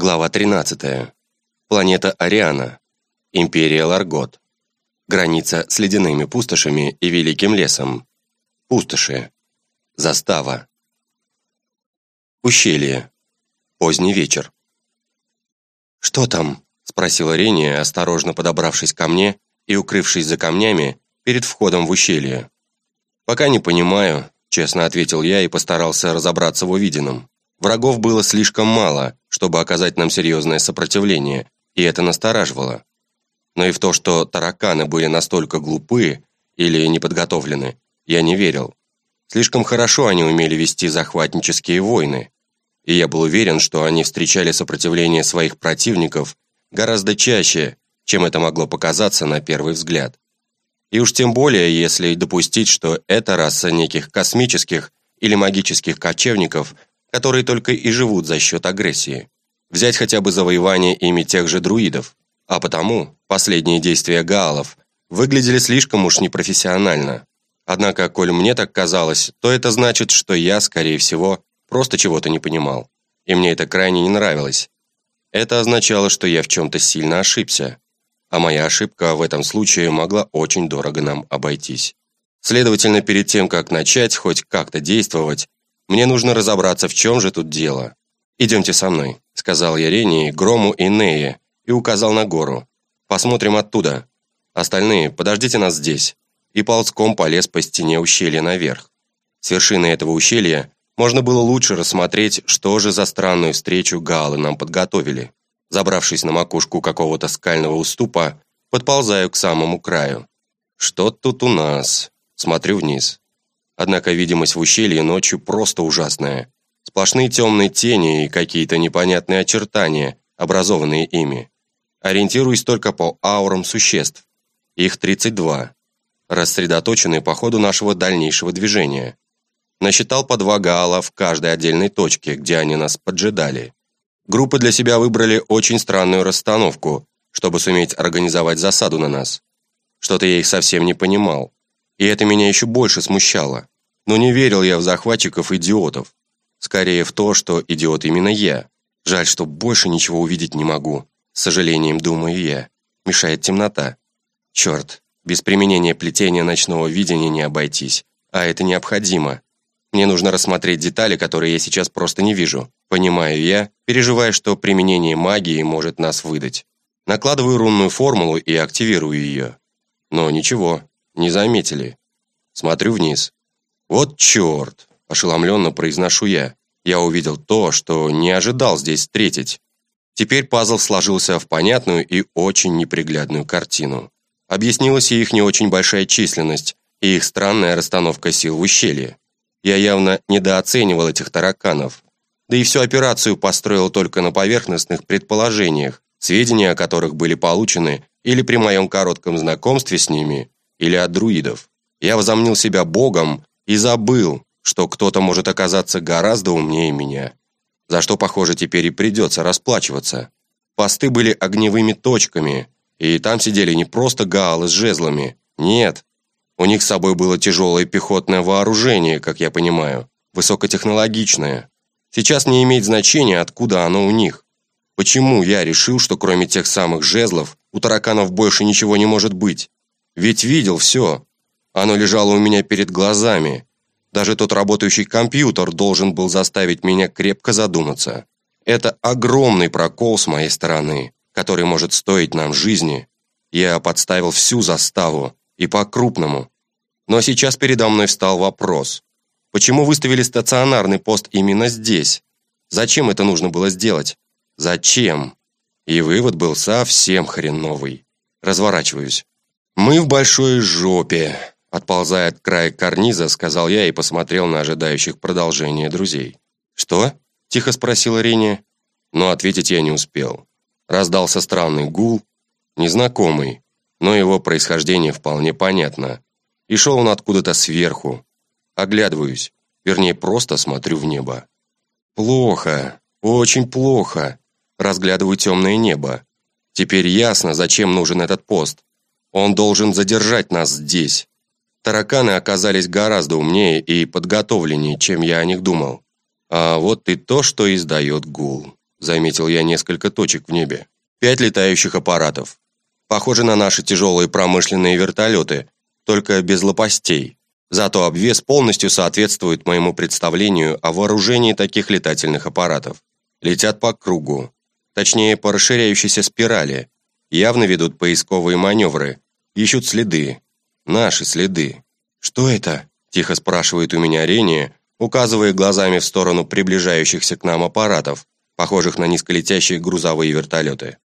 Глава 13. Планета Ариана. Империя Ларгот. Граница с ледяными пустошами и великим лесом. Пустоши. Застава. Ущелье. Поздний вечер. «Что там?» – спросила Рения, осторожно подобравшись ко мне и укрывшись за камнями перед входом в ущелье. «Пока не понимаю», – честно ответил я и постарался разобраться в увиденном. Врагов было слишком мало, чтобы оказать нам серьезное сопротивление, и это настораживало. Но и в то, что тараканы были настолько глупы или неподготовлены, я не верил. Слишком хорошо они умели вести захватнические войны, и я был уверен, что они встречали сопротивление своих противников гораздо чаще, чем это могло показаться на первый взгляд. И уж тем более, если допустить, что эта раса неких космических или магических кочевников – которые только и живут за счет агрессии. Взять хотя бы завоевание ими тех же друидов. А потому последние действия гаалов выглядели слишком уж непрофессионально. Однако, коль мне так казалось, то это значит, что я, скорее всего, просто чего-то не понимал. И мне это крайне не нравилось. Это означало, что я в чем-то сильно ошибся. А моя ошибка в этом случае могла очень дорого нам обойтись. Следовательно, перед тем, как начать хоть как-то действовать, мне нужно разобраться, в чем же тут дело. «Идемте со мной», — сказал я Рении, Грому и Нее и указал на гору. «Посмотрим оттуда. Остальные, подождите нас здесь». И ползком полез по стене ущелья наверх. С вершины этого ущелья можно было лучше рассмотреть, что же за странную встречу галы нам подготовили. Забравшись на макушку какого-то скального уступа, подползаю к самому краю. Что тут у нас? Смотрю вниз. Однако видимость в ущелье ночью просто ужасная. Сплошные темные тени и какие-то непонятные очертания, образованные ими. Ориентируюсь только по аурам существ. Их 32. Рассредоточенные по ходу нашего дальнейшего движения. Насчитал по два гаала в каждой отдельной точке, где они нас поджидали. Группы для себя выбрали очень странную расстановку, чтобы суметь организовать засаду на нас. Что-то я их совсем не понимал. И это меня еще больше смущало. Но не верил я в захватчиков-идиотов. Скорее в то, что идиот именно я. Жаль, что больше ничего увидеть не могу. С сожалением, думаю я. Мешает темнота. Черт, без применения плетения ночного видения не обойтись. А это необходимо. Мне нужно рассмотреть детали, которые я сейчас просто не вижу. Понимаю я, переживая, что применение магии может нас выдать. Накладываю рунную формулу и активирую ее. Но ничего, не заметили. Смотрю вниз. «Вот черт!» – ошеломленно произношу я. Я увидел то, что не ожидал здесь встретить. Теперь пазл сложился в понятную и очень неприглядную картину. Объяснилась и их не очень большая численность, и их странная расстановка сил в ущелье. Я явно недооценивал этих тараканов. Да и всю операцию построил только на поверхностных предположениях, сведения о которых были получены или при моем коротком знакомстве с ними, или от друидов. Я возомнил себя богом и забыл, что кто-то может оказаться гораздо умнее меня. За что, похоже, теперь и придется расплачиваться. Посты были огневыми точками, и там сидели не просто гаалы с жезлами. Нет, у них с собой было тяжелое пехотное вооружение, как я понимаю, высокотехнологичное. Сейчас не имеет значения, откуда оно у них. Почему я решил, что кроме тех самых жезлов у тараканов больше ничего не может быть? Ведь видел все. Оно лежало у меня перед глазами. Даже тот работающий компьютер должен был заставить меня крепко задуматься. Это огромный прокол с моей стороны, который может стоить нам жизни. Я подставил всю заставу, и по-крупному. Но сейчас передо мной встал вопрос. Почему выставили стационарный пост именно здесь? Зачем это нужно было сделать? Зачем? И вывод был совсем хреновый. Разворачиваюсь. «Мы в большой жопе», — отползая от края карниза, сказал я и посмотрел на ожидающих продолжения друзей. «Что?» — тихо спросила Рене. Но ответить я не успел. Раздался странный гул, незнакомый, но его происхождение вполне понятно. И шел он откуда-то сверху. Оглядываюсь, вернее, просто смотрю в небо. Плохо, очень плохо. Разглядываю темное небо. Теперь ясно, зачем нужен этот пост. Он должен задержать нас здесь. Тараканы оказались гораздо умнее и подготовленнее, чем я о них думал. А вот и то, что издает гул. заметил я несколько точек в небе. Пять летающих аппаратов. Похоже на наши тяжелые промышленные вертолеты, только без лопастей. Зато обвес полностью соответствует моему представлению о вооружении таких летательных аппаратов. Летят по кругу, точнее по расширяющейся спирали, явно ведут поисковые маневры, ищут следы, наши следы. «Что это?» – тихо спрашивает у меня Рения, указывая глазами в сторону приближающихся к нам аппаратов, похожих на низколетящие грузовые вертолеты.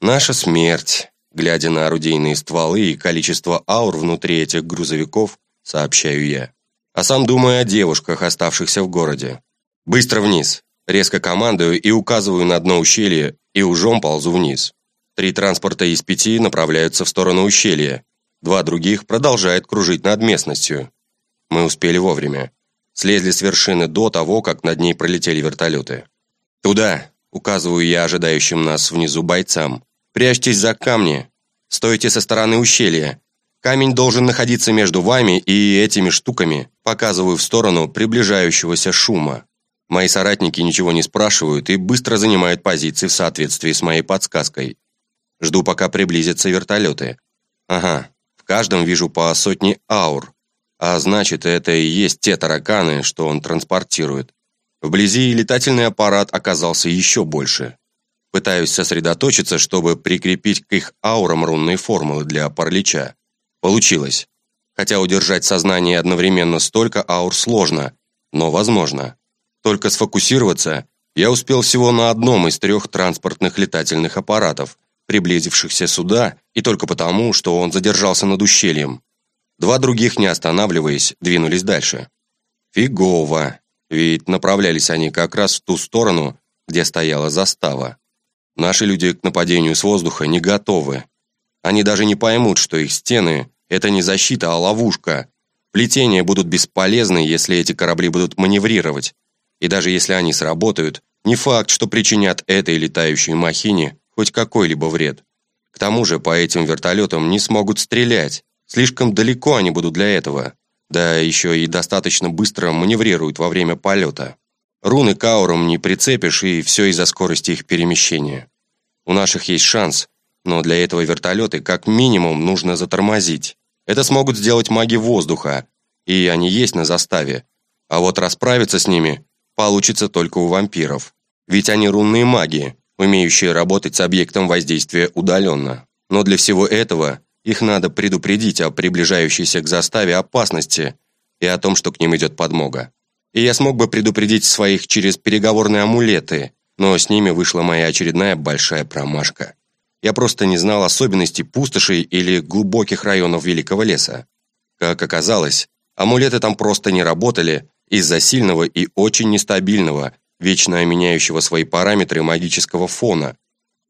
«Наша смерть», глядя на орудийные стволы и количество аур внутри этих грузовиков, сообщаю я. А сам думаю о девушках, оставшихся в городе. Быстро вниз. Резко командую и указываю на дно ущелья, и ужом ползу вниз. Три транспорта из пяти направляются в сторону ущелья. Два других продолжают кружить над местностью. Мы успели вовремя. Слезли с вершины до того, как над ней пролетели вертолеты. «Туда!» – указываю я ожидающим нас внизу бойцам. «Прячьтесь за камни. Стойте со стороны ущелья. Камень должен находиться между вами и этими штуками, показываю в сторону приближающегося шума. Мои соратники ничего не спрашивают и быстро занимают позиции в соответствии с моей подсказкой. Жду, пока приблизятся вертолеты. Ага, в каждом вижу по сотне аур. А значит, это и есть те тараканы, что он транспортирует. Вблизи летательный аппарат оказался еще больше. Пытаюсь сосредоточиться, чтобы прикрепить к их аурам рунные формулы для паралича. Получилось. Хотя удержать сознание одновременно столько аур сложно, но возможно. Только сфокусироваться я успел всего на одном из трех транспортных летательных аппаратов, приблизившихся сюда, и только потому, что он задержался над ущельем. Два других, не останавливаясь, двинулись дальше. Фигово, ведь направлялись они как раз в ту сторону, где стояла застава. Наши люди к нападению с воздуха не готовы. Они даже не поймут, что их стены это не защита, а ловушка. Плетения будут бесполезны, если эти корабли будут маневрировать. И даже если они сработают, не факт, что причинят этой летающей махине хоть какой-либо вред. К тому же по этим вертолетам не смогут стрелять. Слишком далеко они будут для этого. Да еще и достаточно быстро маневрируют во время полета. Руны к аурам не прицепишь, и все из-за скорости их перемещения. У наших есть шанс, но для этого вертолеты как минимум нужно затормозить. Это смогут сделать маги воздуха, и они есть на заставе. А вот расправиться с ними получится только у вампиров. Ведь они рунные маги, умеющие работать с объектом воздействия удаленно. Но для всего этого их надо предупредить о приближающейся к заставе опасности и о том, что к ним идет подмога. И я смог бы предупредить своих через переговорные амулеты, но с ними вышла моя очередная большая промашка. Я просто не знал особенностей пустошей или глубоких районов Великого леса. Как оказалось, амулеты там просто не работали из-за сильного и очень нестабильного, вечно меняющего свои параметры магического фона.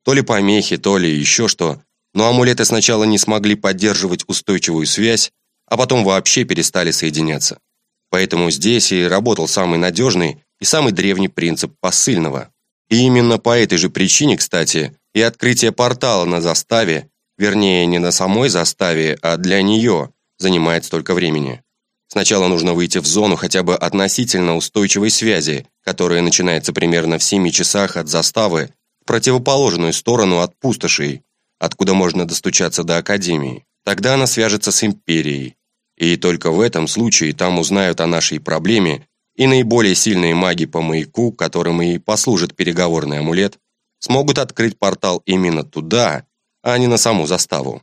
То ли помехи, то ли еще что, но амулеты сначала не смогли поддерживать устойчивую связь, а потом вообще перестали соединяться. Поэтому здесь и работал самый надежный и самый древний принцип посыльного. И именно по этой же причине, кстати, и открытие портала на заставе, вернее, не на самой заставе, а для нее, занимает столько времени. Сначала нужно выйти в зону хотя бы относительно устойчивой связи, которая начинается примерно в 7 часах от заставы, в противоположную сторону от пустошей, откуда можно достучаться до Академии. Тогда она свяжется с Империей. И только в этом случае там узнают о нашей проблеме, и наиболее сильные маги по маяку, которым и послужит переговорный амулет, смогут открыть портал именно туда, а не на саму заставу.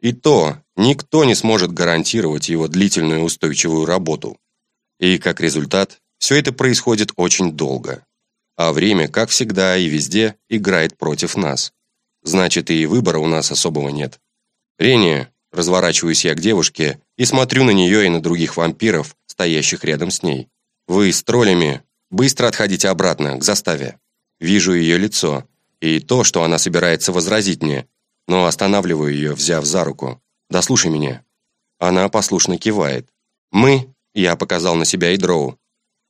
И то никто не сможет гарантировать его длительную устойчивую работу. И как результат, все это происходит очень долго. А время, как всегда и везде, играет против нас. Значит, и выбора у нас особого нет. Рения, разворачиваюсь я к девушке и смотрю на нее и на других вампиров, стоящих рядом с ней. Вы с троллями быстро отходите обратно, к заставе. Вижу ее лицо, и то, что она собирается возразить мне, но останавливаю ее, взяв за руку. «Да слушай меня». Она послушно кивает. «Мы», — я показал на себя и Дроу,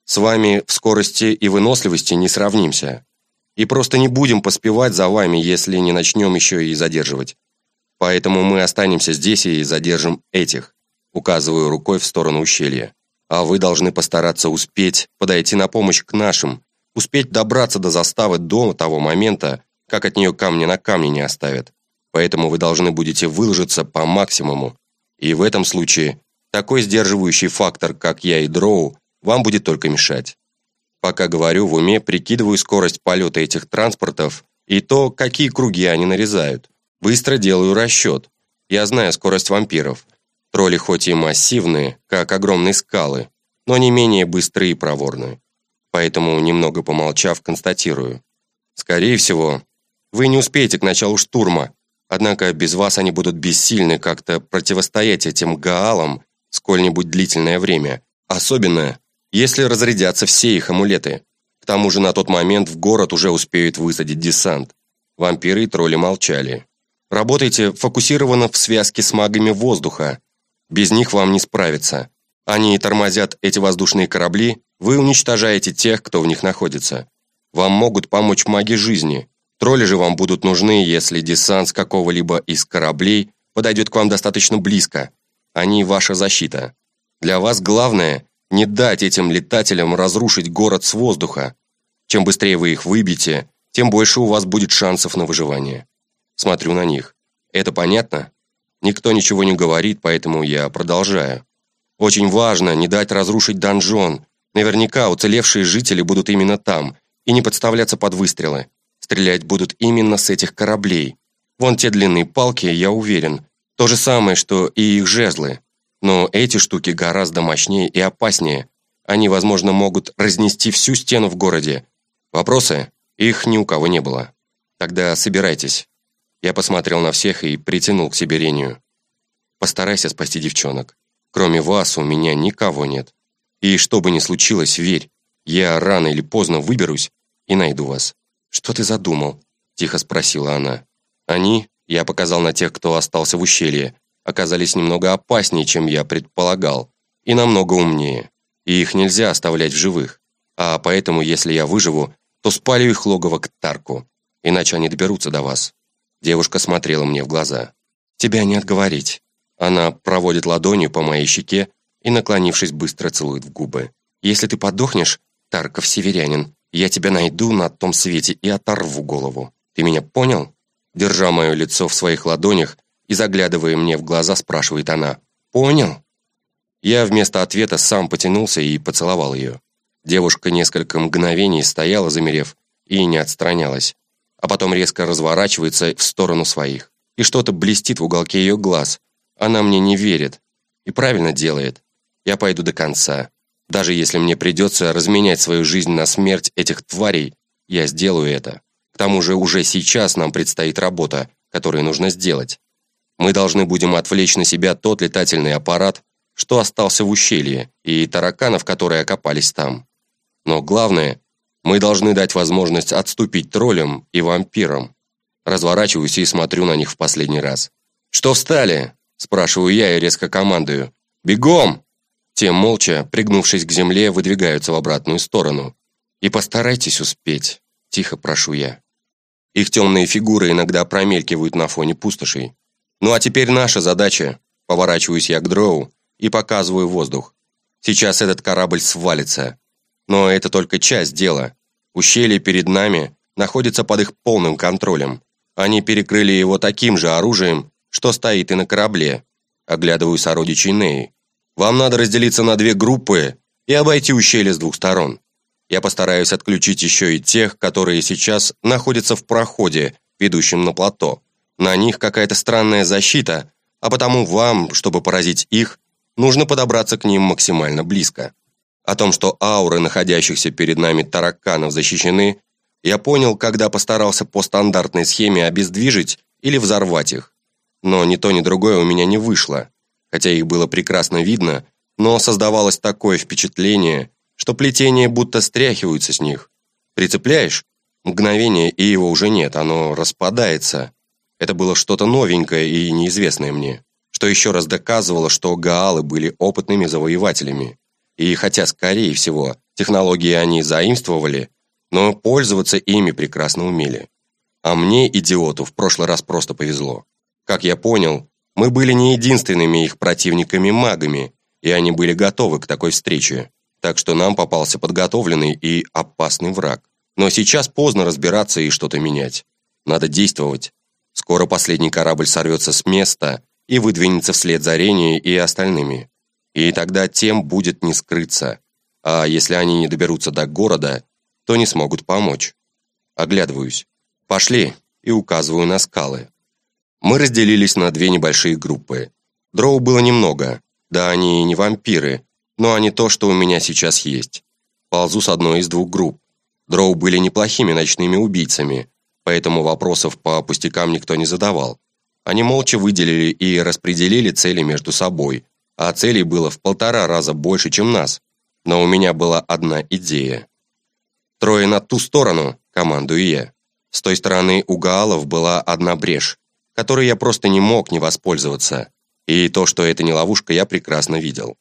«с вами в скорости и выносливости не сравнимся. И просто не будем поспевать за вами, если не начнем еще и задерживать. Поэтому мы останемся здесь и задержим этих», указываю рукой в сторону ущелья. «А вы должны постараться успеть подойти на помощь к нашим, успеть добраться до заставы до того момента, как от нее камни на камне не оставят. Поэтому вы должны будете выложиться по максимуму. И в этом случае такой сдерживающий фактор, как я и Дроу, вам будет только мешать. Пока говорю, в уме прикидываю скорость полета этих транспортов и то, какие круги они нарезают. Быстро делаю расчет. Я знаю скорость вампиров. Тролли хоть и массивные, как огромные скалы, но не менее быстрые и проворные. Поэтому, немного помолчав, констатирую. Скорее всего, вы не успеете к началу штурма, однако без вас они будут бессильны как-то противостоять этим гаалам сколь-нибудь длительное время, особенно если разрядятся все их амулеты. К тому же на тот момент в город уже успеют высадить десант. Вампиры и тролли молчали. Работайте фокусированно в связке с магами воздуха. Без них вам не справиться. Они тормозят эти воздушные корабли, вы уничтожаете тех, кто в них находится. Вам могут помочь маги жизни, Тролли же вам будут нужны, если десант с какого-либо из кораблей подойдет к вам достаточно близко. Они ваша защита. Для вас главное не дать этим летателям разрушить город с воздуха. Чем быстрее вы их выбьете, тем больше у вас будет шансов на выживание. Смотрю на них. Это понятно? Никто ничего не говорит, поэтому я продолжаю. Очень важно не дать разрушить донжон. Наверняка уцелевшие жители будут именно там и не подставляться под выстрелы. Стрелять будут именно с этих кораблей. Вон те длинные палки, я уверен. То же самое, что и их жезлы. Но эти штуки гораздо мощнее и опаснее. Они, возможно, могут разнести всю стену в городе. Вопросы? Их ни у кого не было. Тогда собирайтесь. Я посмотрел на всех и притянул к себе Рению. Постарайся спасти девчонок. Кроме вас у меня никого нет. И что бы ни случилось, верь, я рано или поздно выберусь и найду вас. «Что ты задумал?» – тихо спросила она. «Они, я показал на тех, кто остался в ущелье, оказались немного опаснее, чем я предполагал, и намного умнее. И их нельзя оставлять в живых. А поэтому, если я выживу, то спалю их логово к Тарку, иначе они доберутся до вас». Девушка смотрела мне в глаза. «Тебя не отговорить». Она проводит ладонью по моей щеке и, наклонившись, быстро целует в губы. «Если ты подохнешь, Тарков северянин, я тебя найду на том свете и оторву голову. Ты меня понял?» Держа мое лицо в своих ладонях и заглядывая мне в глаза, спрашивает она. «Понял?» Я вместо ответа сам потянулся и поцеловал ее. Девушка несколько мгновений стояла, замерев, и не отстранялась. А потом резко разворачивается в сторону своих. И что-то блестит в уголке ее глаз. Она мне не верит. И правильно делает. Я пойду до конца. Даже если мне придется разменять свою жизнь на смерть этих тварей, я сделаю это. К тому же уже сейчас нам предстоит работа, которую нужно сделать. Мы должны будем отвлечь на себя тот летательный аппарат, что остался в ущелье, и тараканов, которые окопались там. Но главное, мы должны дать возможность отступить троллям и вампирам. Разворачиваюсь и смотрю на них в последний раз. «Что встали?» – спрашиваю я и резко командую. «Бегом!» Те, молча, пригнувшись к земле, выдвигаются в обратную сторону. «И постарайтесь успеть», – тихо прошу я. Их темные фигуры иногда промелькивают на фоне пустошей. «Ну а теперь наша задача», – поворачиваюсь я к дроу и показываю воздух. «Сейчас этот корабль свалится. Но это только часть дела. Ущелье перед нами находится под их полным контролем. Они перекрыли его таким же оружием, что стоит и на корабле. Оглядываю сородичей Неи. Вам надо разделиться на две группы и обойти ущелье с двух сторон. Я постараюсь отключить еще и тех, которые сейчас находятся в проходе, ведущем на плато. На них какая-то странная защита, а потому вам, чтобы поразить их, нужно подобраться к ним максимально близко. О том, что ауры находящихся перед нами тараканов защищены, я понял, когда постарался по стандартной схеме обездвижить или взорвать их. Но ни то, ни другое у меня не вышло хотя их было прекрасно видно, но создавалось такое впечатление, что плетения будто стряхиваются с них. Прицепляешь? Мгновение, и его уже нет, оно распадается. Это было что-то новенькое и неизвестное мне, что еще раз доказывало, что гаалы были опытными завоевателями. И хотя, скорее всего, технологии они заимствовали, но пользоваться ими прекрасно умели. А мне, идиоту, в прошлый раз просто повезло. Как я понял, мы были не единственными их противниками-магами, и они были готовы к такой встрече, так что нам попался подготовленный и опасный враг. Но сейчас поздно разбираться и что-то менять. Надо действовать. Скоро последний корабль сорвется с места и выдвинется вслед за Ренией и остальными. И тогда тем будет не скрыться. А если они не доберутся до города, то не смогут помочь. Оглядываюсь. «Пошли!» и указываю на скалы. Мы разделились на две небольшие группы. Дроу было немного. Да, они не вампиры, но они то, что у меня сейчас есть. Ползу с одной из двух групп. Дроу были неплохими ночными убийцами, поэтому вопросов по пустякам никто не задавал. Они молча выделили и распределили цели между собой, а целей было в полтора раза больше, чем нас. Но у меня была одна идея. «Трое на ту сторону», — командую я. С той стороны у Гаалов была одна брешь, которой я просто не мог не воспользоваться. И то, что это не ловушка, я прекрасно видел.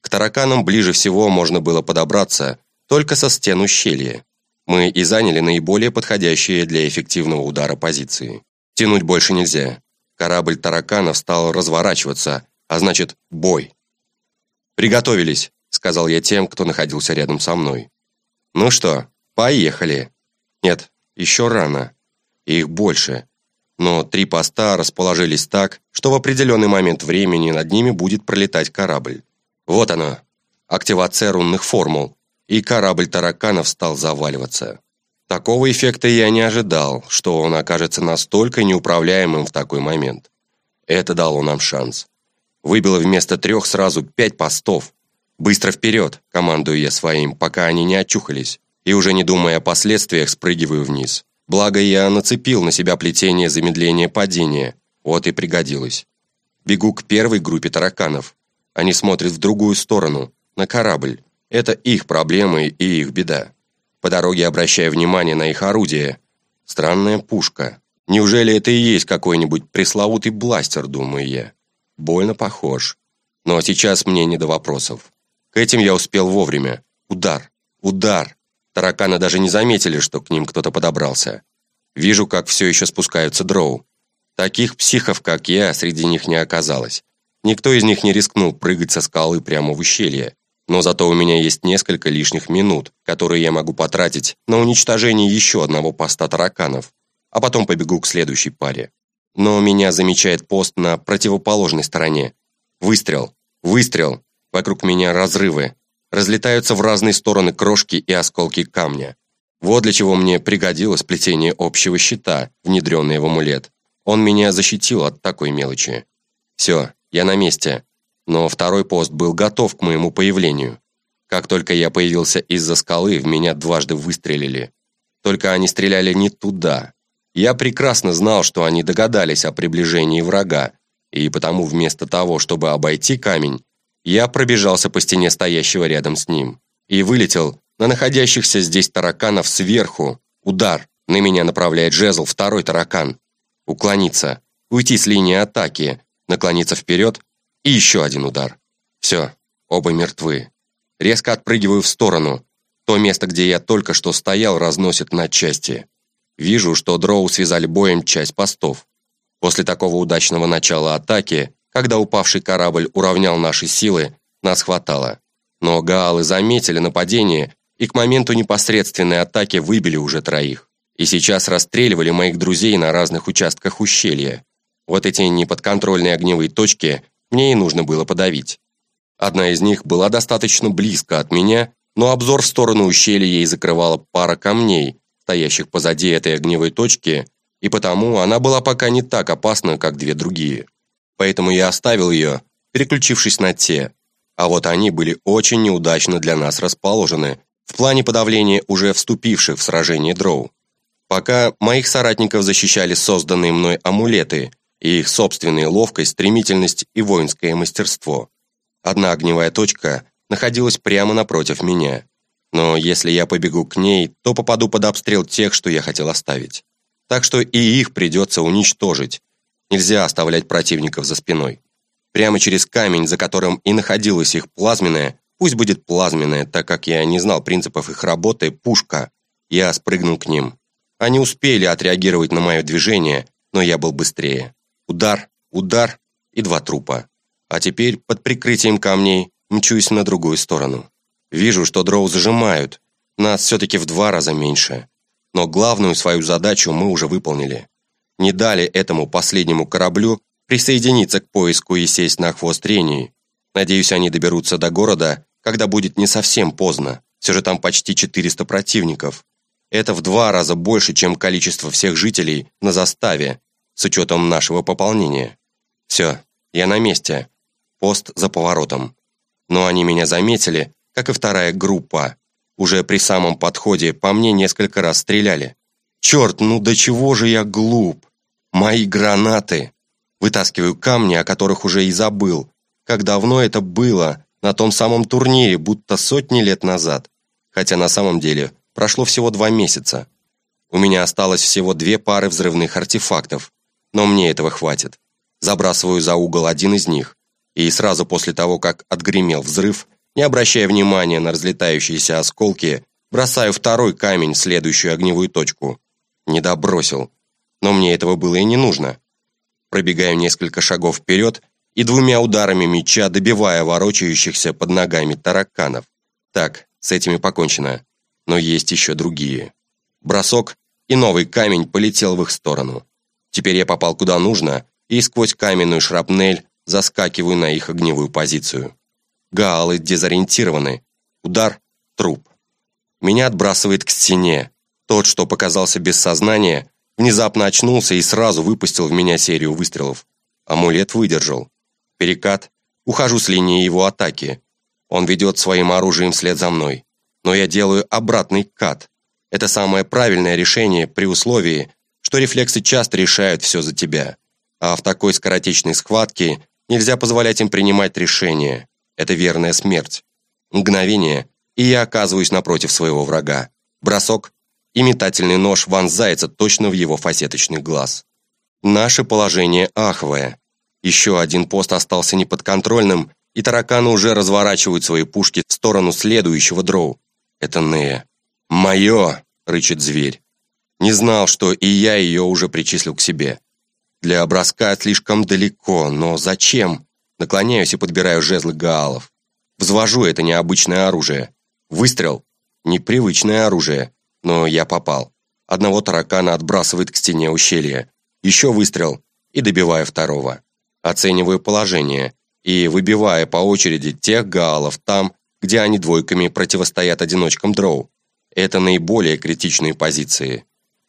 К тараканам ближе всего можно было подобраться только со стен ущелья. Мы и заняли наиболее подходящие для эффективного удара позиции. Тянуть больше нельзя. Корабль тараканов стал разворачиваться, а значит, бой. «Приготовились», — сказал я тем, кто находился рядом со мной. «Ну что, поехали». «Нет, еще рано. Их больше. Но три поста расположились так, что в определенный момент времени над ними будет пролетать корабль. Вот оно. Активация рунных формул. И корабль тараканов стал заваливаться. Такого эффекта я не ожидал, что он окажется настолько неуправляемым в такой момент. Это дало нам шанс. Выбило вместо трех сразу пять постов. «Быстро вперед!» – командую я своим, пока они не очухались и уже не думая о последствиях, спрыгиваю вниз. Благо, я нацепил на себя плетение замедления падения. Вот и пригодилось. Бегу к первой группе тараканов. Они смотрят в другую сторону, на корабль. Это их проблемы и их беда. По дороге обращаю внимание на их орудие. Странная пушка. Неужели это и есть какой-нибудь пресловутый бластер, думаю я. Больно похож. Но сейчас мне не до вопросов. К этим я успел вовремя. Удар. Удар. Тараканы даже не заметили, что к ним кто-то подобрался. Вижу, как все еще спускаются дроу. Таких психов, как я, среди них не оказалось. Никто из них не рискнул прыгать со скалы прямо в ущелье. Но зато у меня есть несколько лишних минут, которые я могу потратить на уничтожение еще одного поста тараканов, а потом побегу к следующей паре. Но меня замечает пост на противоположной стороне. Выстрел! Выстрел! Вокруг меня разрывы. Разлетаются в разные стороны крошки и осколки камня. Вот для чего мне пригодилось плетение общего щита, внедренное в амулет. Он меня защитил от такой мелочи. Все, я на месте. Но второй пост был готов к моему появлению. Как только я появился из-за скалы, в меня дважды выстрелили. Только они стреляли не туда. Я прекрасно знал, что они догадались о приближении врага, и потому вместо того, чтобы обойти камень, я пробежался по стене стоящего рядом с ним и вылетел на находящихся здесь тараканов сверху. Удар. На меня направляет жезл второй таракан. Уклониться. Уйти с линии атаки. Наклониться вперед. И еще один удар. Все. Оба мертвы. Резко отпрыгиваю в сторону. То место, где я только что стоял, разносит на части. Вижу, что дроу связали боем часть постов. После такого удачного начала атаки когда упавший корабль уравнял наши силы, нас хватало. Но гаалы заметили нападение и к моменту непосредственной атаки выбили уже троих. И сейчас расстреливали моих друзей на разных участках ущелья. Вот эти неподконтрольные огневые точки мне и нужно было подавить. Одна из них была достаточно близко от меня, но обзор в сторону ущелья ей закрывала пара камней, стоящих позади этой огневой точки, и потому она была пока не так опасна, как две другие поэтому я оставил ее, переключившись на те. А вот они были очень неудачно для нас расположены в плане подавления уже вступивших в сражение дроу. Пока моих соратников защищали созданные мной амулеты и их собственная ловкость, стремительность и воинское мастерство. Одна огневая точка находилась прямо напротив меня. Но если я побегу к ней, то попаду под обстрел тех, что я хотел оставить. Так что и их придется уничтожить, Нельзя оставлять противников за спиной. Прямо через камень, за которым и находилась их плазменная, пусть будет плазменная, так как я не знал принципов их работы, пушка, я спрыгнул к ним. Они успели отреагировать на мое движение, но я был быстрее. Удар, удар и два трупа. А теперь под прикрытием камней мчусь на другую сторону. Вижу, что дроу зажимают. Нас все-таки в два раза меньше. Но главную свою задачу мы уже выполнили. Не дали этому последнему кораблю присоединиться к поиску и сесть на хвост Рении. Надеюсь, они доберутся до города, когда будет не совсем поздно. Все же там почти 400 противников. Это в два раза больше, чем количество всех жителей на заставе, с учетом нашего пополнения. Все, я на месте. Пост за поворотом. Но они меня заметили, как и вторая группа. Уже при самом подходе по мне несколько раз стреляли. Черт, ну до чего же я глуп? Мои гранаты! Вытаскиваю камни, о которых уже и забыл. Как давно это было, на том самом турнире, будто сотни лет назад. Хотя на самом деле прошло всего два месяца. У меня осталось всего две пары взрывных артефактов, но мне этого хватит. Забрасываю за угол один из них, и сразу после того, как отгремел взрыв, не обращая внимания на разлетающиеся осколки, бросаю второй камень в следующую огневую точку. Не добросил. Но мне этого было и не нужно. Пробегаю несколько шагов вперед и двумя ударами меча добивая ворочающихся под ногами тараканов. Так, с этими покончено. Но есть еще другие. Бросок, и новый камень полетел в их сторону. Теперь я попал куда нужно, и сквозь каменную шрапнель заскакиваю на их огневую позицию. Гаалы дезориентированы. Удар – труп. Меня отбрасывает к стене. Тот, что показался без сознания, внезапно очнулся и сразу выпустил в меня серию выстрелов. Амулет выдержал. Перекат. Ухожу с линии его атаки. Он ведет своим оружием вслед за мной. Но я делаю обратный кат. Это самое правильное решение при условии, что рефлексы часто решают все за тебя. А в такой скоротечной схватке нельзя позволять им принимать решения. Это верная смерть. Мгновение, и я оказываюсь напротив своего врага. Бросок, и метательный нож вонзается точно в его фасеточный глаз. Наше положение аховое. Еще один пост остался неподконтрольным, и тараканы уже разворачивают свои пушки в сторону следующего дроу. Это Нея. «Мое!» — рычит зверь. Не знал, что и я ее уже причислил к себе. Для броска слишком далеко, но зачем? Наклоняюсь и подбираю жезлы гаалов. Взвожу это необычное оружие. Выстрел. Непривычное оружие. Но я попал. Одного таракана отбрасывает к стене ущелья. Еще выстрел. И добиваю второго. Оцениваю положение. И выбивая по очереди тех гаалов там, где они двойками противостоят одиночкам дроу. Это наиболее критичные позиции.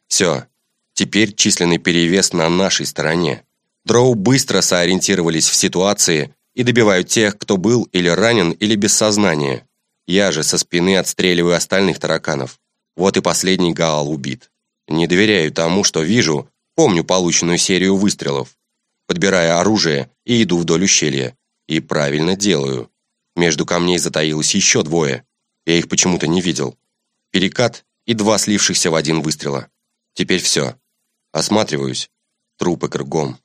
Все. Теперь численный перевес на нашей стороне. Дроу быстро соориентировались в ситуации и добивают тех, кто был или ранен, или без сознания. Я же со спины отстреливаю остальных тараканов. Вот и последний Гаал убит. Не доверяю тому, что вижу, помню полученную серию выстрелов. Подбираю оружие и иду вдоль ущелья. И правильно делаю. Между камней затаилось еще двое. Я их почему-то не видел. Перекат и два слившихся в один выстрела. Теперь все. Осматриваюсь. Трупы кругом.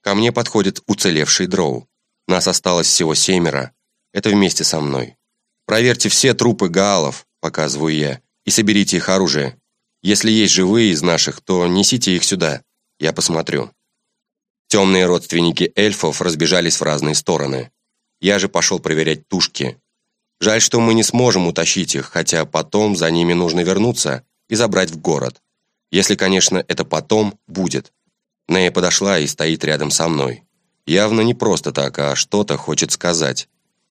Ко мне подходит уцелевший дроу. Нас осталось всего семеро. Это вместе со мной. Проверьте все трупы гаалов, показываю я, и соберите их оружие. Если есть живые из наших, то несите их сюда. Я посмотрю. Темные родственники эльфов разбежались в разные стороны. Я же пошел проверять тушки. Жаль, что мы не сможем утащить их, хотя потом за ними нужно вернуться и забрать в город. Если, конечно, это потом будет. Нея подошла и стоит рядом со мной. Явно не просто так, а что-то хочет сказать.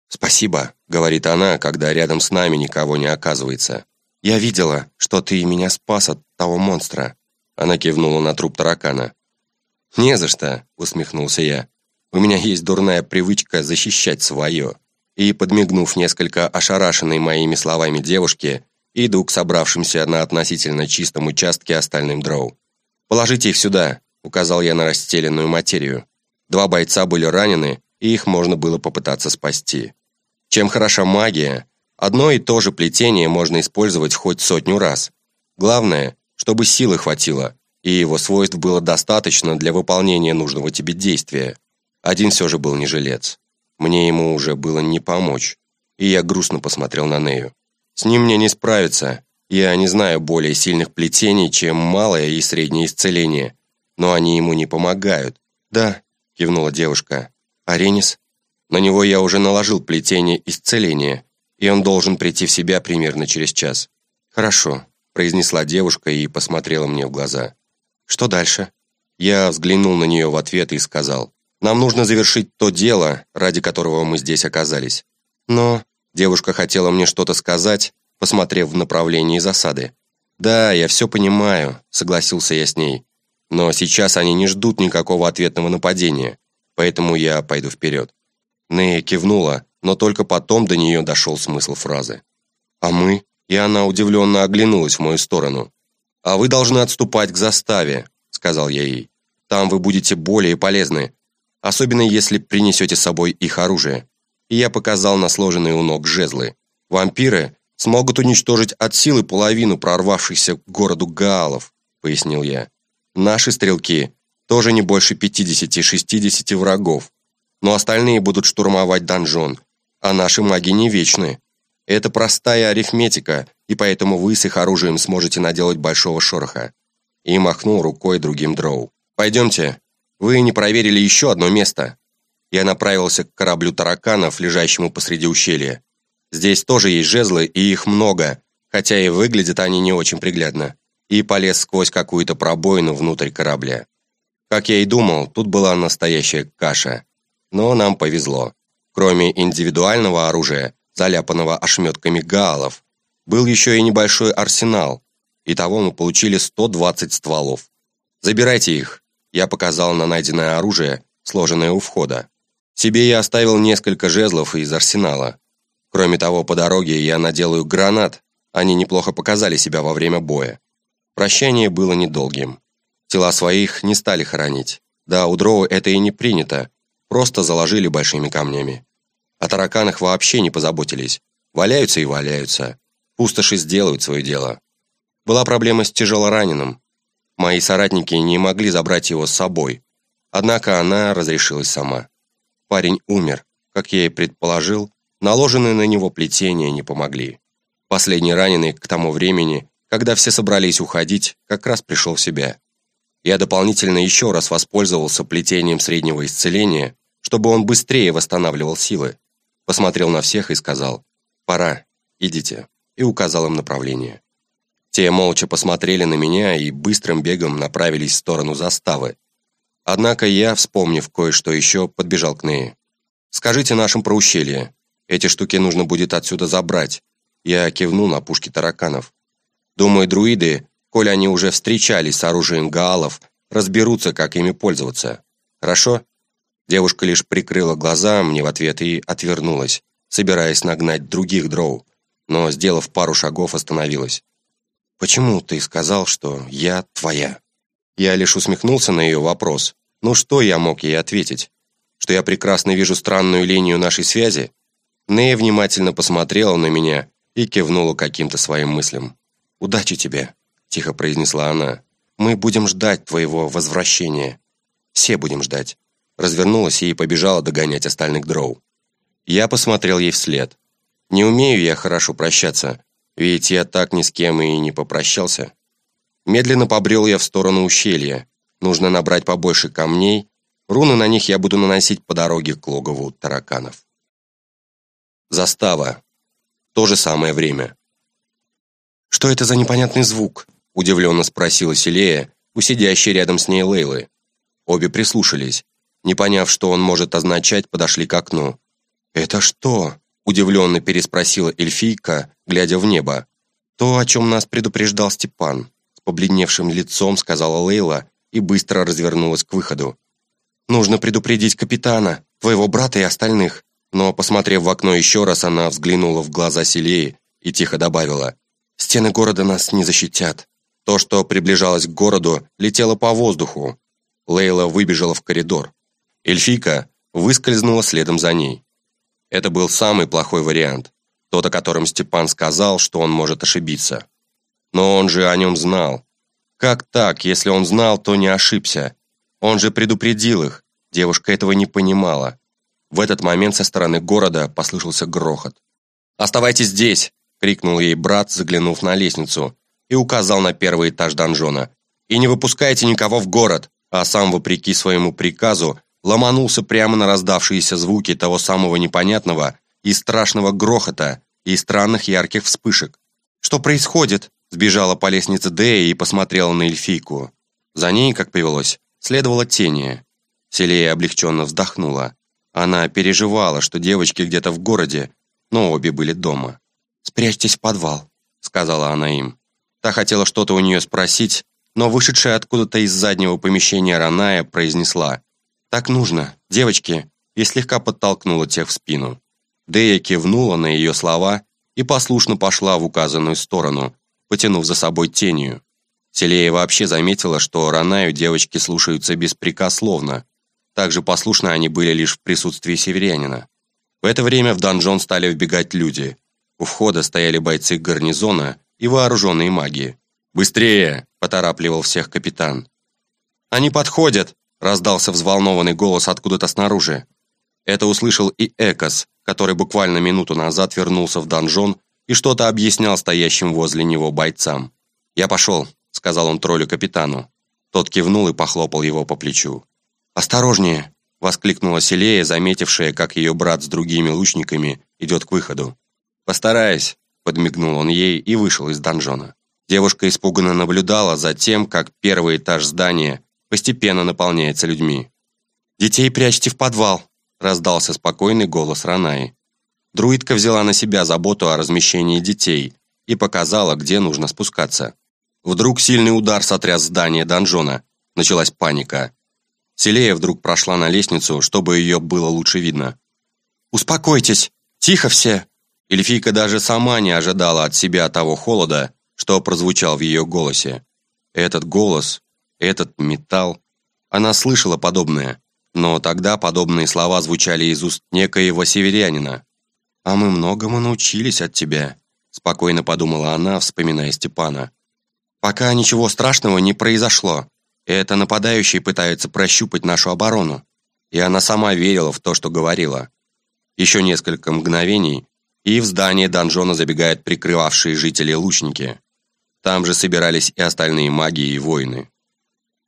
«Спасибо», — говорит она, когда рядом с нами никого не оказывается. «Я видела, что ты меня спас от того монстра». Она кивнула на труп таракана. «Не за что», — усмехнулся я. «У меня есть дурная привычка защищать свое». И, подмигнув несколько ошарашенной моими словами девушке, иду к собравшимся на относительно чистом участке остальным дроу. «Положите их сюда», указал я на расстеленную материю. Два бойца были ранены, и их можно было попытаться спасти. Чем хороша магия, одно и то же плетение можно использовать хоть сотню раз. Главное, чтобы силы хватило, и его свойств было достаточно для выполнения нужного тебе действия. Один все же был не жилец. Мне ему уже было не помочь, и я грустно посмотрел на Нею. С ним мне не справиться, я не знаю более сильных плетений, чем малое и среднее исцеление, но они ему не помогают. «Да», — кивнула девушка. «Аренис?» «На него я уже наложил плетение исцеления, и он должен прийти в себя примерно через час». «Хорошо. произнесла девушка и посмотрела мне в глаза. «Что дальше?» Я взглянул на нее в ответ и сказал, «Нам нужно завершить то дело, ради которого мы здесь оказались». Но девушка хотела мне что-то сказать, посмотрев в направлении засады. «Да, я все понимаю», — согласился я с ней. «Но сейчас они не ждут никакого ответного нападения, поэтому я пойду вперед». Нея кивнула, но только потом до нее дошел смысл фразы. «А мы?» И она удивленно оглянулась в мою сторону. «А вы должны отступать к заставе», — сказал я ей. «Там вы будете более полезны, особенно если принесете с собой их оружие». И я показал на сложенные у ног жезлы. «Вампиры смогут уничтожить от силы половину прорвавшихся к городу Гаалов», — пояснил я. «Наши стрелки тоже не больше 50-60 врагов, но остальные будут штурмовать донжон, а наши маги не вечны. Это простая арифметика, и поэтому вы с их оружием сможете наделать большого шороха». И махнул рукой другим дроу. «Пойдемте. Вы не проверили еще одно место». Я направился к кораблю тараканов, лежащему посреди ущелья. Здесь тоже есть жезлы, и их много, хотя и выглядят они не очень приглядно. И полез сквозь какую-то пробоину внутрь корабля. Как я и думал, тут была настоящая каша. Но нам повезло. Кроме индивидуального оружия, заляпанного ошметками гаалов, был еще и небольшой арсенал. Итого мы получили 120 стволов. «Забирайте их», – я показал на найденное оружие, сложенное у входа. Себе я оставил несколько жезлов из арсенала. Кроме того, по дороге я наделаю гранат, они неплохо показали себя во время боя. Прощание было недолгим. Тела своих не стали хоронить. Да, у дроу это и не принято, Просто заложили большими камнями. О тараканах вообще не позаботились. Валяются и валяются. Пустоши сделают свое дело. Была проблема с тяжелораненым. Мои соратники не могли забрать его с собой. Однако она разрешилась сама. Парень умер. Как я и предположил, наложенные на него плетения не помогли. Последний раненый к тому времени, когда все собрались уходить, как раз пришел в себя. Я дополнительно еще раз воспользовался плетением среднего исцеления, чтобы он быстрее восстанавливал силы. Посмотрел на всех и сказал «Пора, идите», и указал им направление. Те молча посмотрели на меня и быстрым бегом направились в сторону заставы. Однако я, вспомнив кое-что еще, подбежал к Нее. «Скажите нашим про ущелье. Эти штуки нужно будет отсюда забрать». Я кивнул на пушки тараканов. Думаю, друиды Коли они уже встречались с оружием гаалов, разберутся, как ими пользоваться. Хорошо?» Девушка лишь прикрыла глаза мне в ответ и отвернулась, собираясь нагнать других дроу, но, сделав пару шагов, остановилась. «Почему ты сказал, что я твоя?» Я лишь усмехнулся на ее вопрос. Ну что я мог ей ответить? Что я прекрасно вижу странную линию нашей связи? Нея внимательно посмотрела на меня и кивнула каким-то своим мыслям. «Удачи тебе!» тихо произнесла она. «Мы будем ждать твоего возвращения. Все будем ждать». Развернулась и побежала догонять остальных дроу. Я посмотрел ей вслед. Не умею я хорошо прощаться, ведь я так ни с кем и не попрощался. Медленно побрел я в сторону ущелья. Нужно набрать побольше камней. Руны на них я буду наносить по дороге к логову тараканов. Застава. То же самое время. «Что это за непонятный звук?» Удивленно спросила Селея, у рядом с ней Лейлы. Обе прислушались. Не поняв, что он может означать, подошли к окну. «Это что?» – удивленно переспросила эльфийка, глядя в небо. «То, о чем нас предупреждал Степан», – побледневшим лицом сказала Лейла и быстро развернулась к выходу. «Нужно предупредить капитана, твоего брата и остальных». Но, посмотрев в окно еще раз, она взглянула в глаза Селеи и тихо добавила, «Стены города нас не защитят. То, что приближалось к городу, летело по воздуху. Лейла выбежала в коридор. Эльфийка выскользнула следом за ней. Это был самый плохой вариант. Тот, о котором Степан сказал, что он может ошибиться. Но он же о нем знал. Как так, если он знал, то не ошибся? Он же предупредил их. Девушка этого не понимала. В этот момент со стороны города послышался грохот. «Оставайтесь здесь!» — крикнул ей брат, заглянув на лестницу и указал на первый этаж донжона. «И не выпускайте никого в город!» А сам, вопреки своему приказу, ломанулся прямо на раздавшиеся звуки того самого непонятного и страшного грохота и странных ярких вспышек. «Что происходит?» Сбежала по лестнице Дея и посмотрела на эльфийку. За ней, как повелось, следовала тени. Селея облегченно вздохнула. Она переживала, что девочки где-то в городе, но обе были дома. «Спрячьтесь в подвал», — сказала она им. Та хотела что-то у нее спросить, но вышедшая откуда-то из заднего помещения Раная произнесла «Так нужно, девочки», и слегка подтолкнула тех в спину. Дея кивнула на ее слова и послушно пошла в указанную сторону, потянув за собой тенью. Селея вообще заметила, что Ранаю девочки слушаются беспрекословно. Также послушны они были лишь в присутствии северянина. В это время в донжон стали вбегать люди. У входа стояли бойцы гарнизона и вооруженные маги. «Быстрее!» – поторапливал всех капитан. «Они подходят!» – раздался взволнованный голос откуда-то снаружи. Это услышал и Экос, который буквально минуту назад вернулся в донжон и что-то объяснял стоящим возле него бойцам. «Я пошел», – сказал он троллю капитану. Тот кивнул и похлопал его по плечу. «Осторожнее!» – воскликнула Селея, заметившая, как ее брат с другими лучниками идет к выходу. «Постараюсь», – подмигнул он ей и вышел из донжона. Девушка испуганно наблюдала за тем, как первый этаж здания постепенно наполняется людьми. «Детей прячьте в подвал!» – раздался спокойный голос Ранаи. Друидка взяла на себя заботу о размещении детей и показала, где нужно спускаться. Вдруг сильный удар сотряс здание донжона. Началась паника. Селея вдруг прошла на лестницу, чтобы ее было лучше видно. «Успокойтесь! Тихо все!» Эльфийка даже сама не ожидала от себя того холода, что прозвучал в ее голосе. Этот голос, этот металл. Она слышала подобное, но тогда подобные слова звучали из уст некоего северянина. «А мы многому научились от тебя», – спокойно подумала она, вспоминая Степана. «Пока ничего страшного не произошло. Это нападающие пытаются прощупать нашу оборону». И она сама верила в то, что говорила. Еще несколько мгновений, и в здание донжона забегают прикрывавшие жители лучники. Там же собирались и остальные маги и воины.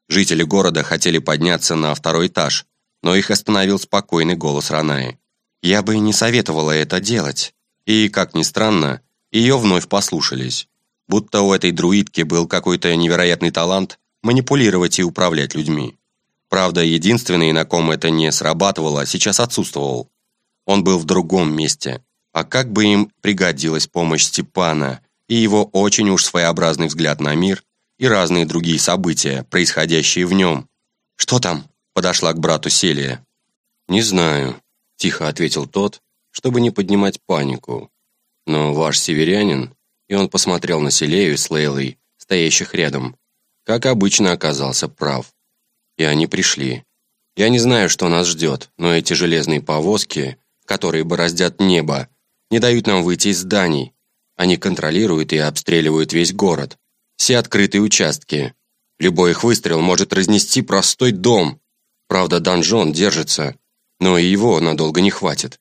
Жители города хотели подняться на второй этаж, но их остановил спокойный голос Ранаи. «Я бы не советовала это делать». И, как ни странно, ее вновь послушались. Будто у этой друидки был какой-то невероятный талант манипулировать и управлять людьми. Правда, единственный, на ком это не срабатывало, сейчас отсутствовал. Он был в другом месте. А как бы им пригодилась помощь Степана, и его очень уж своеобразный взгляд на мир и разные другие события, происходящие в нем. «Что там?» – подошла к брату Селия. «Не знаю», – тихо ответил тот, чтобы не поднимать панику. «Но ваш северянин...» И он посмотрел на Селею с Лейлой, стоящих рядом. Как обычно, оказался прав. И они пришли. Я не знаю, что нас ждет, но эти железные повозки, которые бороздят небо, не дают нам выйти из зданий, они контролируют и обстреливают весь город. Все открытые участки. Любой их выстрел может разнести простой дом. Правда, донжон держится, но и его надолго не хватит.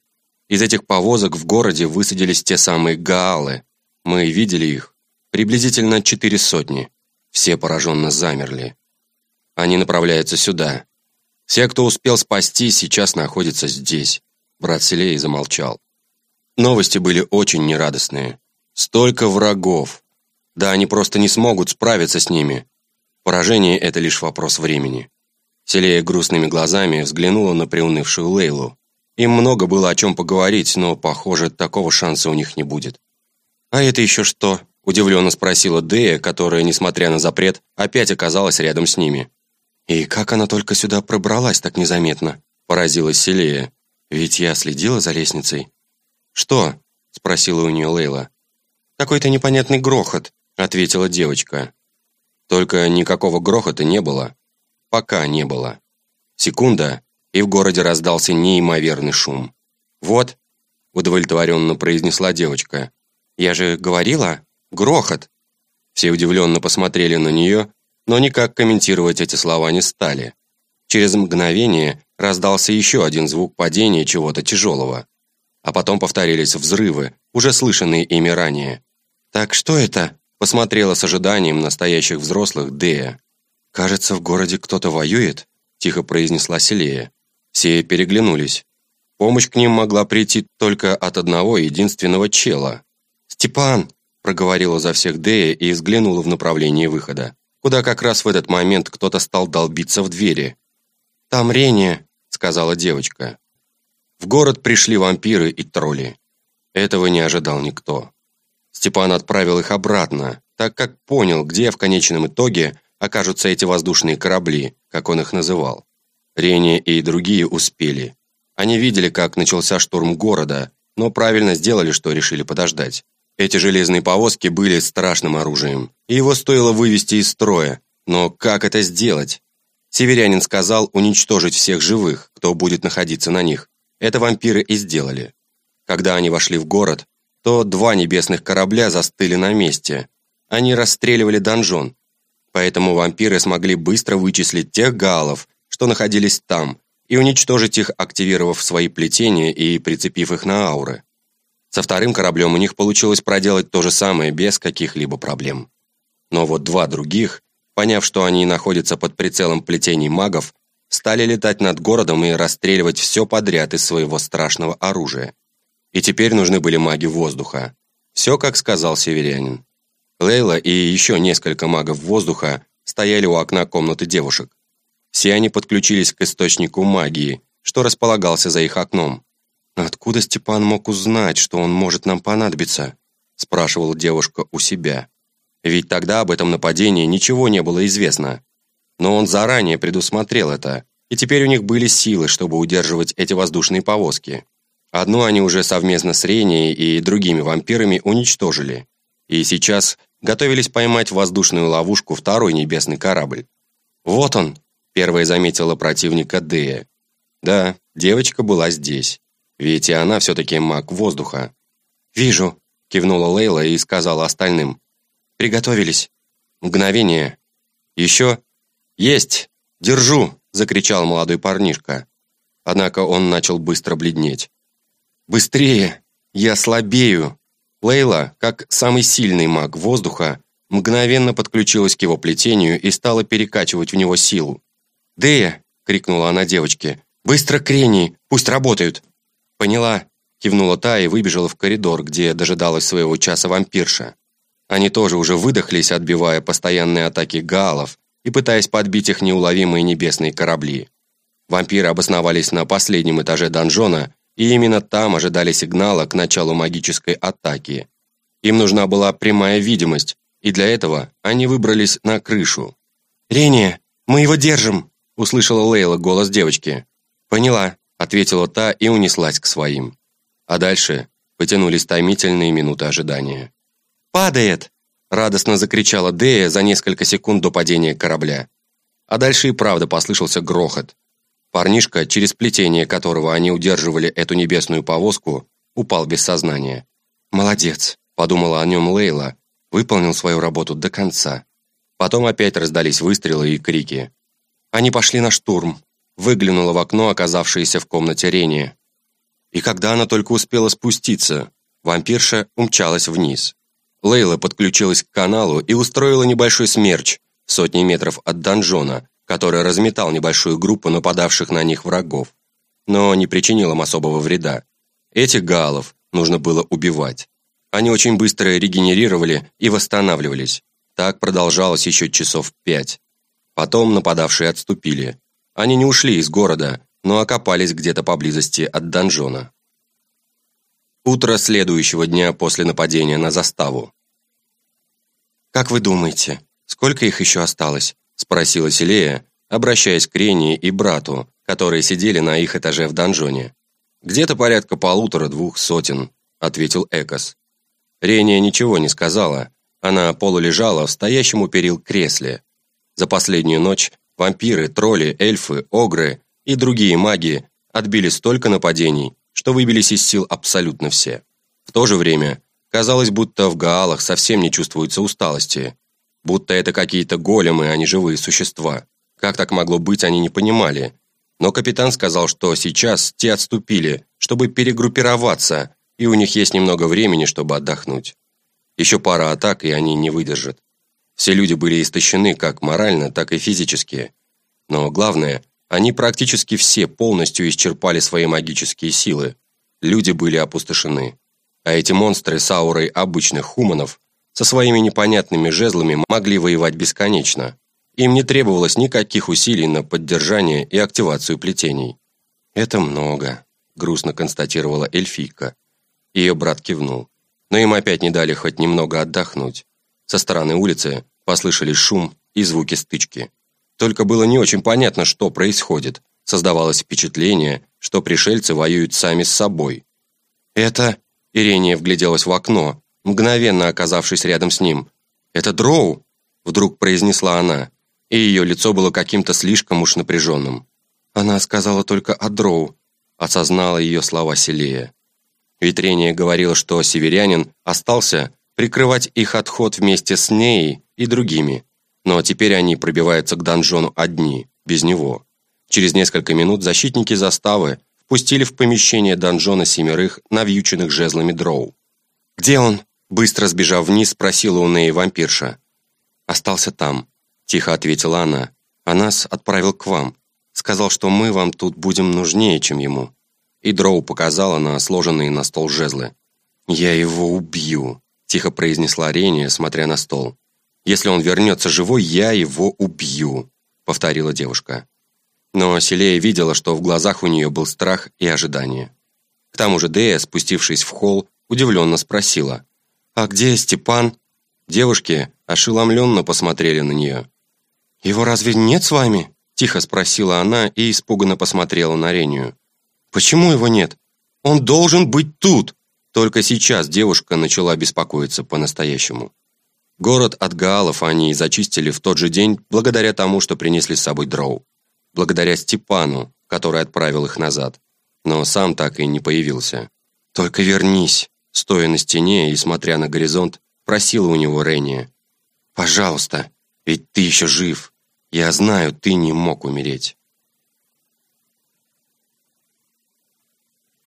Из этих повозок в городе высадились те самые гаалы. Мы видели их. Приблизительно четыре сотни. Все пораженно замерли. Они направляются сюда. Все, кто успел спасти, сейчас находятся здесь. Брат Селей замолчал. Новости были очень нерадостные. Столько врагов. Да они просто не смогут справиться с ними. Поражение – это лишь вопрос времени. Селея грустными глазами взглянула на приунывшую Лейлу. Им много было о чем поговорить, но, похоже, такого шанса у них не будет. «А это еще что?» – удивленно спросила Дея, которая, несмотря на запрет, опять оказалась рядом с ними. «И как она только сюда пробралась так незаметно?» – поразилась Селея. «Ведь я следила за лестницей». «Что?» – спросила у нее Лейла. «Какой-то непонятный грохот», — ответила девочка. Только никакого грохота не было. Пока не было. Секунда, и в городе раздался неимоверный шум. «Вот», — удовлетворенно произнесла девочка. «Я же говорила, грохот». Все удивленно посмотрели на нее, но никак комментировать эти слова не стали. Через мгновение раздался еще один звук падения чего-то тяжелого. А потом повторились взрывы, уже слышанные ими ранее. «Так что это?» – посмотрела с ожиданием настоящих взрослых Дея. «Кажется, в городе кто-то воюет», – тихо произнесла Селея. Все переглянулись. Помощь к ним могла прийти только от одного единственного чела. «Степан!» – проговорила за всех Дея и взглянула в направлении выхода, куда как раз в этот момент кто-то стал долбиться в двери. «Там Рения», — сказала девочка. В город пришли вампиры и тролли. Этого не ожидал никто. Степан отправил их обратно, так как понял, где в конечном итоге окажутся эти воздушные корабли, как он их называл. Рения и другие успели. Они видели, как начался штурм города, но правильно сделали, что решили подождать. Эти железные повозки были страшным оружием, и его стоило вывести из строя. Но как это сделать? Северянин сказал уничтожить всех живых, кто будет находиться на них. Это вампиры и сделали. Когда они вошли в город, то два небесных корабля застыли на месте. Они расстреливали донжон. Поэтому вампиры смогли быстро вычислить тех галов, что находились там, и уничтожить их, активировав свои плетения и прицепив их на ауры. Со вторым кораблем у них получилось проделать то же самое без каких-либо проблем. Но вот два других, поняв, что они находятся под прицелом плетений магов, стали летать над городом и расстреливать все подряд из своего страшного оружия. И теперь нужны были маги воздуха. Все, как сказал северянин. Лейла и еще несколько магов воздуха стояли у окна комнаты девушек. Все они подключились к источнику магии, что располагался за их окном. «Откуда Степан мог узнать, что он может нам понадобиться?» спрашивала девушка у себя. Ведь тогда об этом нападении ничего не было известно. Но он заранее предусмотрел это, и теперь у них были силы, чтобы удерживать эти воздушные повозки. Одну они уже совместно с Ренией и другими вампирами уничтожили. И сейчас готовились поймать в воздушную ловушку второй небесный корабль. «Вот он!» – первая заметила противника Дея. Да, девочка была здесь. Ведь и она все-таки маг воздуха. «Вижу», — кивнула Лейла и сказала остальным. «Приготовились». Мгновение. «Еще?» «Есть! Держу!» — закричал молодой парнишка. Однако он начал быстро бледнеть. «Быстрее! Я слабею!» Лейла, как самый сильный маг воздуха, мгновенно подключилась к его плетению и стала перекачивать в него силу. «Дея!» — крикнула она девочке. «Быстро к Рении! Пусть работают!» «Поняла», – кивнула та и выбежала в коридор, где дожидалась своего часа вампирша. Они тоже уже выдохлись, отбивая постоянные атаки гаалов и пытаясь подбить их неуловимые небесные корабли. Вампиры обосновались на последнем этаже донжона, и именно там ожидали сигнала к началу магической атаки. Им нужна была прямая видимость, и для этого они выбрались на крышу. «Рения, мы его держим!» – услышала Лейла голос девочки. «Поняла», ответила та и унеслась к своим. А дальше потянулись томительные минуты ожидания. «Падает!» – радостно закричала Дея за несколько секунд до падения корабля. А дальше и правда послышался грохот. Парнишка, через плетение которого они удерживали эту небесную повозку, упал без сознания. «Молодец», – подумала о нем Лейла, выполнил свою работу до конца. Потом опять раздались выстрелы и крики. Они пошли на штурм, выглянула в окно, оказавшееся в комнате Рения. И когда она только успела спуститься, вампирша умчалась вниз. Лейла подключилась к каналу и устроила небольшой смерч сотни метров от донжона, который разметал небольшую группу нападавших на них врагов, но не причинил им особого вреда. Этих галов нужно было убивать. Они очень быстро регенерировали и восстанавливались. Так продолжалось еще часов пять. Потом нападавшие отступили, они не ушли из города, но окопались где-то поблизости от донжона. Утро следующего дня после нападения на заставу. «Как вы думаете, сколько их еще осталось?» – спросила Селея, обращаясь к Рении и брату, которые сидели на их этаже в донжоне. «Где-то порядка полутора-двух сотен», – ответил Экос. Рения ничего не сказала, она полулежала в стоящем у перил кресле. За последнюю ночь Вампиры, тролли, эльфы, огры и другие маги отбили столько нападений, что выбились из сил абсолютно все. В то же время казалось, будто в Гаалах совсем не чувствуется усталости, будто это какие-то големы, а не живые существа. Как так могло быть, они не понимали. Но капитан сказал, что сейчас те отступили, чтобы перегруппироваться, и у них есть немного времени, чтобы отдохнуть. Еще пара атак, и они не выдержат. Все люди были истощены как морально, так и физически. Но главное, они практически все полностью исчерпали свои магические силы. Люди были опустошены. А эти монстры с аурой обычных хуманов со своими непонятными жезлами могли воевать бесконечно. Им не требовалось никаких усилий на поддержание и активацию плетений. «Это много», — грустно констатировала эльфийка. Ее брат кивнул. Но им опять не дали хоть немного отдохнуть. Со стороны улицы послышались шум и звуки стычки. Только было не очень понятно, что происходит. Создавалось впечатление, что пришельцы воюют сами с собой. «Это...» — Ирения вгляделась в окно, мгновенно оказавшись рядом с ним. «Это Дроу!» — вдруг произнесла она, и ее лицо было каким-то слишком уж напряженным. Она сказала только о Дроу, осознала ее слова Селея. Витрение говорило, что северянин остался прикрывать их отход вместе с ней и другими, но теперь они пробиваются к донжону одни, без него. Через несколько минут защитники заставы впустили в помещение донжона семерых, навьюченных жезлами дроу. «Где он?» – быстро сбежав вниз, спросила у Неи вампирша. «Остался там», – тихо ответила она. «А нас отправил к вам. Сказал, что мы вам тут будем нужнее, чем ему». И Дроу показала на сложенные на стол жезлы. «Я его убью», – тихо произнесла Рения, смотря на стол. «Если он вернется живой, я его убью», — повторила девушка. Но Селея видела, что в глазах у нее был страх и ожидание. К тому же Дея, спустившись в холл, удивленно спросила. «А где Степан?» Девушки ошеломленно посмотрели на нее. «Его разве нет с вами?» Тихо спросила она и испуганно посмотрела на Рению. «Почему его нет? Он должен быть тут!» Только сейчас девушка начала беспокоиться по-настоящему. Город от гаалов они зачистили в тот же день благодаря тому, что принесли с собой дроу. Благодаря Степану, который отправил их назад. Но сам так и не появился. «Только вернись!» Стоя на стене и смотря на горизонт, просила у него Рения. «Пожалуйста, ведь ты еще жив. Я знаю, ты не мог умереть».